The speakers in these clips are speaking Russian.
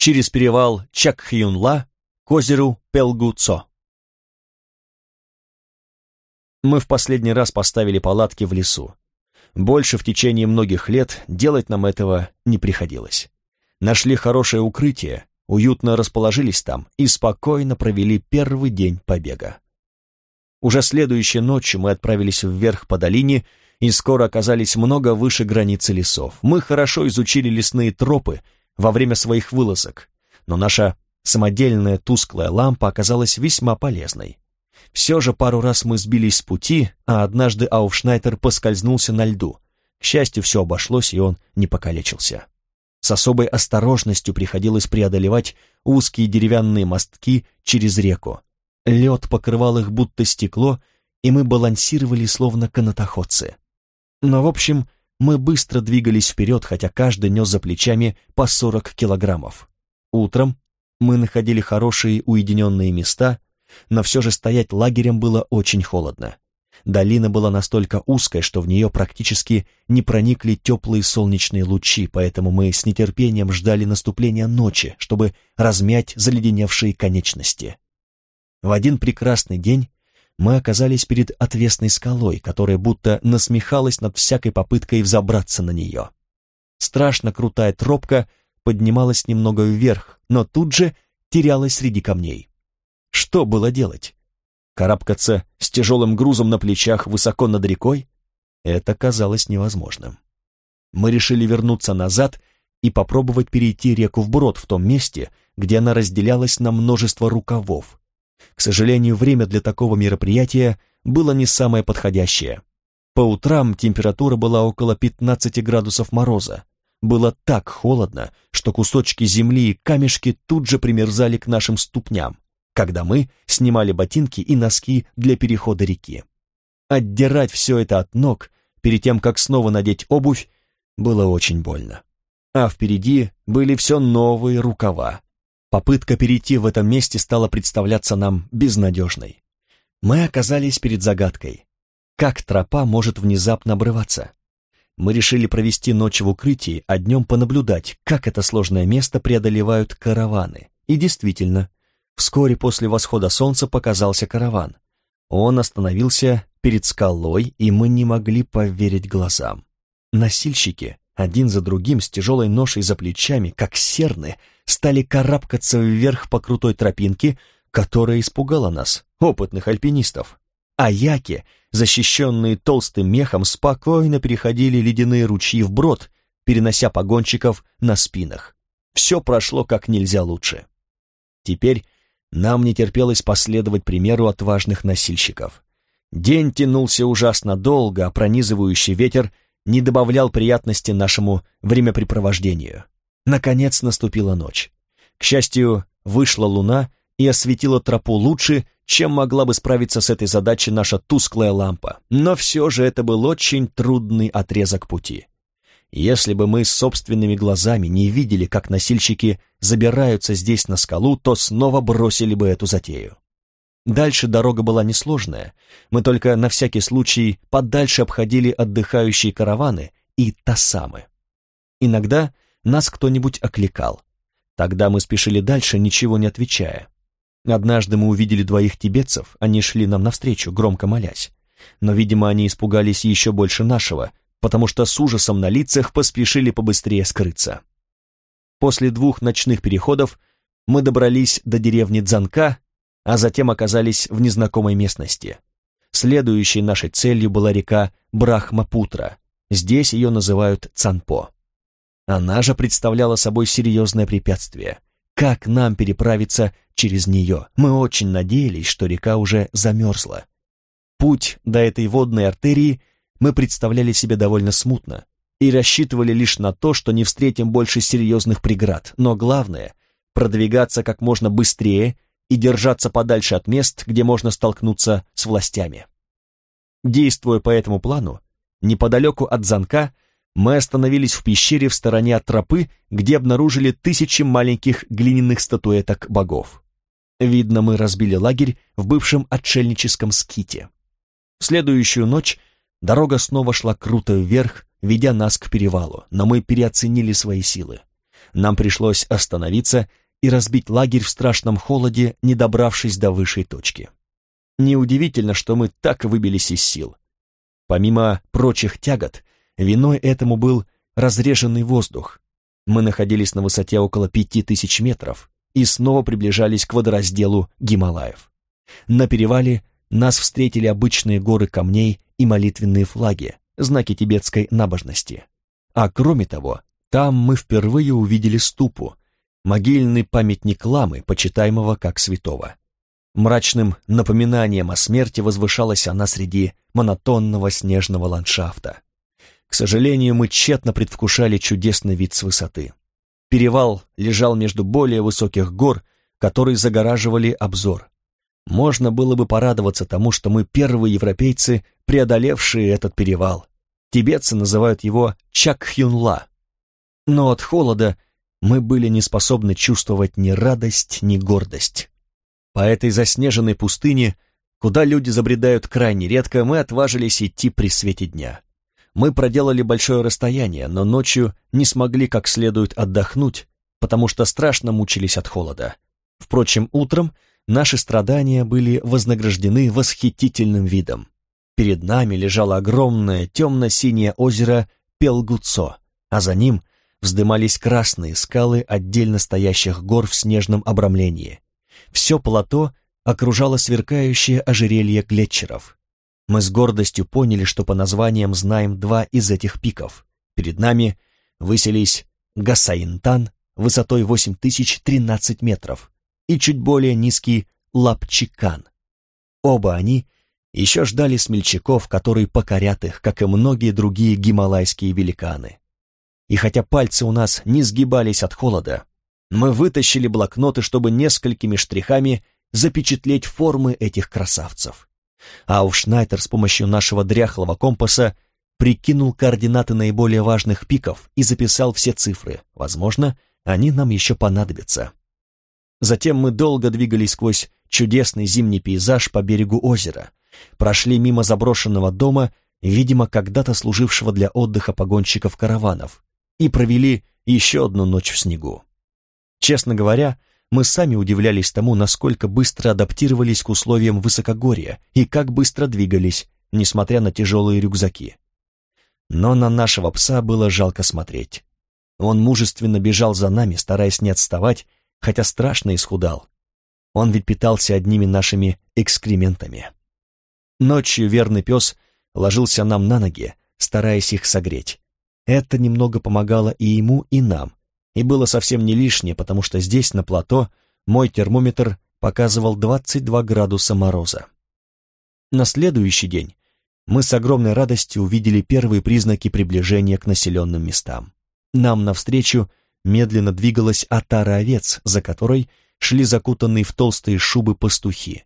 через перевал Чакхюнла к озеру Пелгуцо. Мы в последний раз поставили палатки в лесу. Больше в течение многих лет делать нам этого не приходилось. Нашли хорошее укрытие, уютно расположились там и спокойно провели первый день побега. Уже следующей ночью мы отправились вверх по долине и скоро оказались много выше границы лесов. Мы хорошо изучили лесные тропы во время своих вылазок, но наша самодельная тусклая лампа оказалась весьма полезной. Все же пару раз мы сбились с пути, а однажды Ауфшнайтер поскользнулся на льду. К счастью, все обошлось, и он не покалечился. С особой осторожностью приходилось преодолевать узкие деревянные мостки через реку. Лед покрывал их будто стекло, и мы балансировали словно канатоходцы. Но, в общем, мы быстро двигались вперед, хотя каждый нес за плечами по 40 килограммов. Утром мы находили хорошие уединенные места, но все же стоять лагерем было очень холодно. Долина была настолько узкая, что в нее практически не проникли теплые солнечные лучи, поэтому мы с нетерпением ждали наступления ночи, чтобы размять заледеневшие конечности. В один прекрасный день мы оказались перед отвесной скалой, которая будто насмехалась над всякой попыткой взобраться на нее. Страшно крутая тропка поднималась немного вверх, но тут же терялась среди камней. Что было делать? Карабкаться с тяжелым грузом на плечах высоко над рекой? Это казалось невозможным. Мы решили вернуться назад и попробовать перейти реку вброд в том месте, где она разделялась на множество рукавов, к сожалению, время для такого мероприятия было не самое подходящее. По утрам температура была около 15 градусов мороза. Было так холодно, что кусочки земли и камешки тут же примерзали к нашим ступням, когда мы снимали ботинки и носки для перехода реки. Отдирать все это от ног, перед тем, как снова надеть обувь, было очень больно. А впереди были все новые рукава, Попытка перейти в этом месте стала представляться нам безнадежной. Мы оказались перед загадкой. Как тропа может внезапно обрываться? Мы решили провести ночь в укрытии, а днем понаблюдать, как это сложное место преодолевают караваны. И действительно, вскоре после восхода солнца показался караван. Он остановился перед скалой, и мы не могли поверить глазам. Носильщики, один за другим, с тяжелой ношей за плечами, как серны, стали карабкаться вверх по крутой тропинке, которая испугала нас, опытных альпинистов. А яки, защищенные толстым мехом, спокойно переходили ледяные ручьи вброд, перенося погонщиков на спинах. Все прошло как нельзя лучше. Теперь нам не терпелось последовать примеру отважных носильщиков. День тянулся ужасно долго, а пронизывающий ветер не добавлял приятности нашему времяпрепровождению. Наконец наступила ночь. К счастью, вышла луна и осветила тропу лучше, чем могла бы справиться с этой задачей наша тусклая лампа. Но все же это был очень трудный отрезок пути. Если бы мы собственными глазами не видели, как носильщики забираются здесь на скалу, то снова бросили бы эту затею. Дальше дорога была несложная, мы только на всякий случай подальше обходили отдыхающие караваны и тасамы. Иногда нас кто-нибудь окликал. Тогда мы спешили дальше, ничего не отвечая. Однажды мы увидели двоих тибетцев, они шли нам навстречу, громко молясь. Но, видимо, они испугались еще больше нашего, потому что с ужасом на лицах поспешили побыстрее скрыться. После двух ночных переходов мы добрались до деревни Дзанка, а затем оказались в незнакомой местности. Следующей нашей целью была река Брахмапутра. Здесь ее называют Цанпо. Она же представляла собой серьезное препятствие. Как нам переправиться через нее? Мы очень надеялись, что река уже замерзла. Путь до этой водной артерии мы представляли себе довольно смутно и рассчитывали лишь на то, что не встретим больше серьезных преград, но главное — продвигаться как можно быстрее и держаться подальше от мест, где можно столкнуться с властями. Действуя по этому плану, неподалеку от Занка мы остановились в пещере в стороне от тропы, где обнаружили тысячи маленьких глиняных статуэток богов. Видно, мы разбили лагерь в бывшем отшельническом ските. В следующую ночь дорога снова шла круто вверх, ведя нас к перевалу, но мы переоценили свои силы. Нам пришлось остановиться и разбить лагерь в страшном холоде, не добравшись до высшей точки. Неудивительно, что мы так выбились из сил. Помимо прочих тягот, виной этому был разреженный воздух. Мы находились на высоте около пяти тысяч метров и снова приближались к водоразделу Гималаев. На перевале нас встретили обычные горы камней и молитвенные флаги, знаки тибетской набожности. А кроме того, там мы впервые увидели ступу, могильный памятник ламы, почитаемого как святого. Мрачным напоминанием о смерти возвышалась она среди монотонного снежного ландшафта. К сожалению, мы тщетно предвкушали чудесный вид с высоты. Перевал лежал между более высоких гор, которые загораживали обзор. Можно было бы порадоваться тому, что мы первые европейцы, преодолевшие этот перевал. Тибетцы называют его Чакхюнла. Но от холода мы были не способны чувствовать ни радость, ни гордость. По этой заснеженной пустыне, куда люди забредают крайне редко, мы отважились идти при свете дня. Мы проделали большое расстояние, но ночью не смогли как следует отдохнуть, потому что страшно мучились от холода. Впрочем, утром наши страдания были вознаграждены восхитительным видом. Перед нами лежало огромное темно-синее озеро Пелгуцо, а за ним вздымались красные скалы отдельно стоящих гор в снежном обрамлении. Все плато окружало сверкающее ожерелье глетчеров. Мы с гордостью поняли, что по названиям знаем два из этих пиков. Перед нами высились Гасаинтан высотой 8013 метров и чуть более низкий Лапчикан. Оба они еще ждали смельчаков, которые покорят их, как и многие другие гималайские великаны. И хотя пальцы у нас не сгибались от холода, мы вытащили блокноты, чтобы несколькими штрихами запечатлеть формы этих красавцев. А уж Шнайдер с помощью нашего дряхлого компаса прикинул координаты наиболее важных пиков и записал все цифры. Возможно, они нам еще понадобятся. Затем мы долго двигались сквозь чудесный зимний пейзаж по берегу озера, прошли мимо заброшенного дома, видимо, когда-то служившего для отдыха погонщиков караванов, и провели еще одну ночь в снегу. Честно говоря, мы сами удивлялись тому, насколько быстро адаптировались к условиям высокогорья и как быстро двигались, несмотря на тяжелые рюкзаки. Но на нашего пса было жалко смотреть. Он мужественно бежал за нами, стараясь не отставать, хотя страшно исхудал. Он ведь питался одними нашими экскрементами. Ночью верный пес ложился нам на ноги, стараясь их согреть. Это немного помогало и ему, и нам, и было совсем не лишнее, потому что здесь, на плато, мой термометр показывал 22 градуса мороза. На следующий день мы с огромной радостью увидели первые признаки приближения к населенным местам. Нам навстречу медленно двигалась отара овец, за которой шли закутанные в толстые шубы пастухи.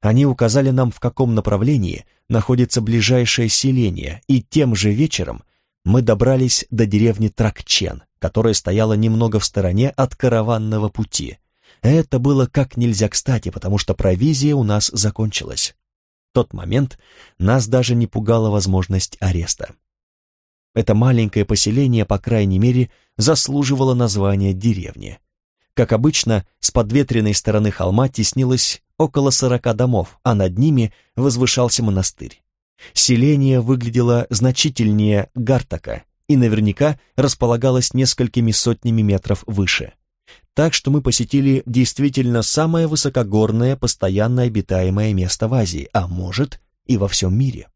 Они указали нам, в каком направлении находится ближайшее селение, и тем же вечером мы добрались до деревни Тракчен, которая стояла немного в стороне от караванного пути. Это было как нельзя кстати, потому что провизия у нас закончилась. В тот момент нас даже не пугала возможность ареста. Это маленькое поселение, по крайней мере, заслуживало названия деревни. Как обычно, с подветренной стороны холма теснилось около сорока домов, а над ними возвышался монастырь. Селение выглядело значительнее Гартака и наверняка располагалось несколькими сотнями метров выше. Так что мы посетили действительно самое высокогорное, постоянно обитаемое место в Азии, а может и во всем мире.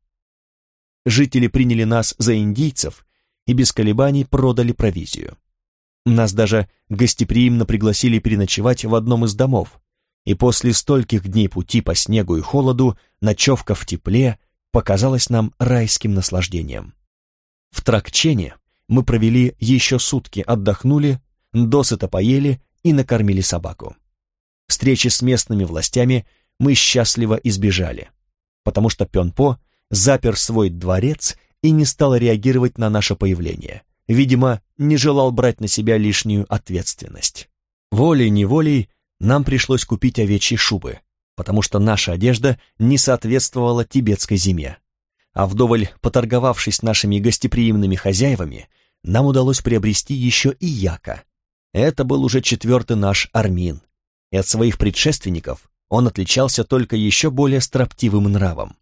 Жители приняли нас за индийцев и без колебаний продали провизию. Нас даже гостеприимно пригласили переночевать в одном из домов, и после стольких дней пути по снегу и холоду ночевка в тепле – показалось нам райским наслаждением. В Тракчене мы провели еще сутки, отдохнули, досыта поели и накормили собаку. Встречи с местными властями мы счастливо избежали, потому что Пенпо запер свой дворец и не стал реагировать на наше появление. Видимо, не желал брать на себя лишнюю ответственность. Волей-неволей нам пришлось купить овечьи шубы, потому что наша одежда не соответствовала тибетской зиме. А вдоволь поторговавшись нашими гостеприимными хозяевами, нам удалось приобрести еще и яка. Это был уже четвертый наш Армин, и от своих предшественников он отличался только еще более строптивым нравом.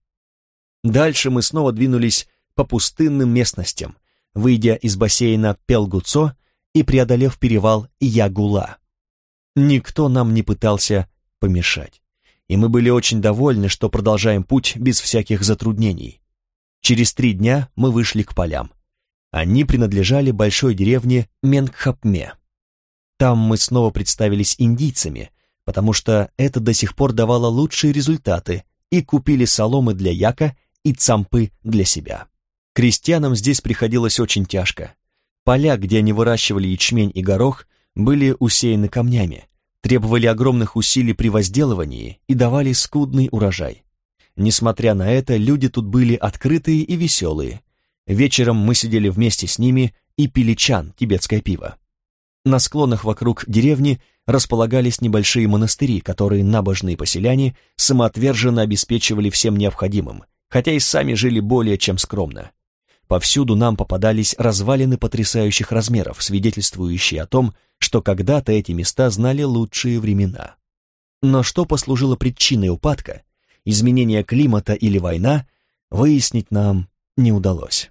Дальше мы снова двинулись по пустынным местностям, выйдя из бассейна Пелгуцо и преодолев перевал Ягула. Никто нам не пытался помешать, и мы были очень довольны, что продолжаем путь без всяких затруднений. Через три дня мы вышли к полям. Они принадлежали большой деревне Менгхапме. Там мы снова представились индийцами, потому что это до сих пор давало лучшие результаты, и купили соломы для яка и цампы для себя. Крестьянам здесь приходилось очень тяжко. Поля, где они выращивали ячмень и горох, были усеяны камнями, требовали огромных усилий при возделывании и давали скудный урожай. Несмотря на это, люди тут были открытые и веселые. Вечером мы сидели вместе с ними и пили чан, тибетское пиво. На склонах вокруг деревни располагались небольшие монастыри, которые набожные поселяне самоотверженно обеспечивали всем необходимым, хотя и сами жили более чем скромно. Повсюду нам попадались развалины потрясающих размеров, свидетельствующие о том, что когда-то эти места знали лучшие времена. Но что послужило причиной упадка, изменения климата или война, выяснить нам не удалось.